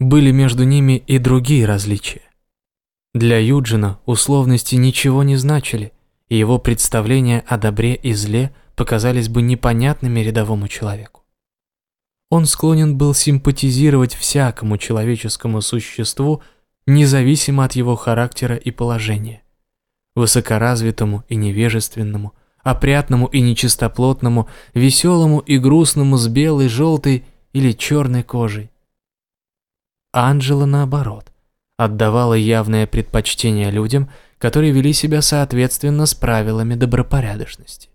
Были между ними и другие различия. Для Юджина условности ничего не значили, и его представления о добре и зле показались бы непонятными рядовому человеку. Он склонен был симпатизировать всякому человеческому существу, независимо от его характера и положения. Высокоразвитому и невежественному, опрятному и нечистоплотному, веселому и грустному с белой, желтой или черной кожей. Анжела, наоборот, отдавала явное предпочтение людям, которые вели себя соответственно с правилами добропорядочности.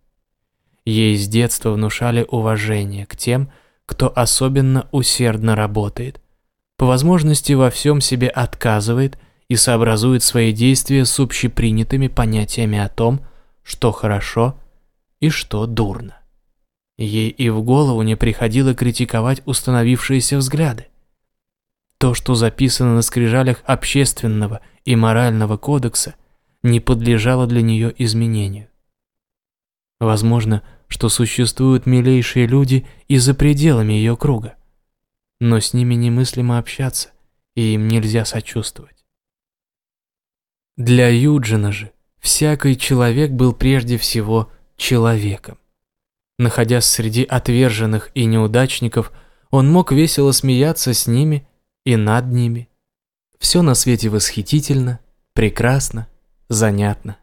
Ей с детства внушали уважение к тем, кто особенно усердно работает, по возможности во всем себе отказывает и сообразует свои действия с общепринятыми понятиями о том, что хорошо и что дурно. Ей и в голову не приходило критиковать установившиеся взгляды. То, что записано на скрижалях общественного и морального кодекса, не подлежало для нее изменению. Возможно, что существуют милейшие люди и за пределами ее круга, но с ними немыслимо общаться, и им нельзя сочувствовать. Для Юджина же всякий человек был прежде всего человеком. Находясь среди отверженных и неудачников, он мог весело смеяться с ними и над ними. Все на свете восхитительно, прекрасно, занятно.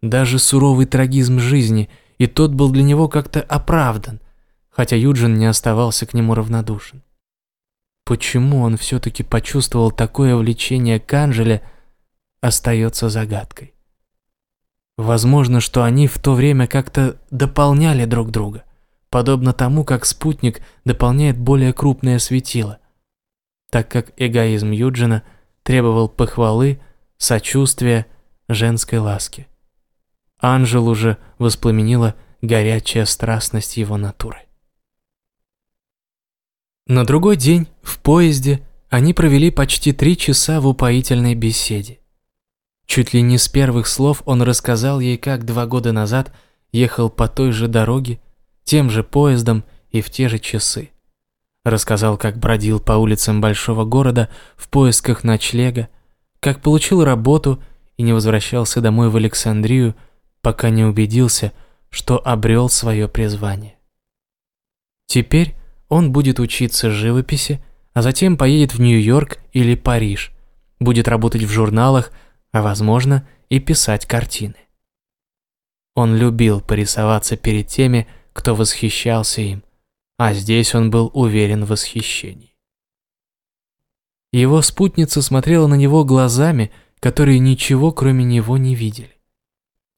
Даже суровый трагизм жизни, и тот был для него как-то оправдан, хотя Юджин не оставался к нему равнодушен. Почему он все-таки почувствовал такое влечение к Анжеле, остается загадкой. Возможно, что они в то время как-то дополняли друг друга, подобно тому, как спутник дополняет более крупное светило, так как эгоизм Юджина требовал похвалы, сочувствия, женской ласки. Анжелу же воспламенила горячая страстность его натуры. На другой день, в поезде, они провели почти три часа в упоительной беседе. Чуть ли не с первых слов он рассказал ей, как два года назад ехал по той же дороге, тем же поездом и в те же часы. Рассказал, как бродил по улицам большого города в поисках ночлега, как получил работу и не возвращался домой в Александрию, пока не убедился, что обрел свое призвание. Теперь он будет учиться живописи, а затем поедет в Нью-Йорк или Париж, будет работать в журналах, а возможно и писать картины. Он любил порисоваться перед теми, кто восхищался им, а здесь он был уверен в восхищении. Его спутница смотрела на него глазами, которые ничего кроме него не видели.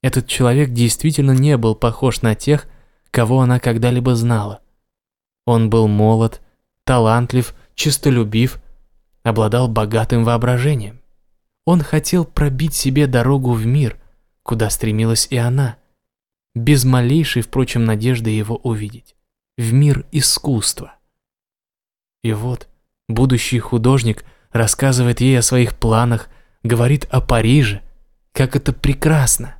Этот человек действительно не был похож на тех, кого она когда-либо знала. Он был молод, талантлив, чистолюбив, обладал богатым воображением. Он хотел пробить себе дорогу в мир, куда стремилась и она, без малейшей, впрочем, надежды его увидеть, в мир искусства. И вот будущий художник рассказывает ей о своих планах, говорит о Париже, как это прекрасно.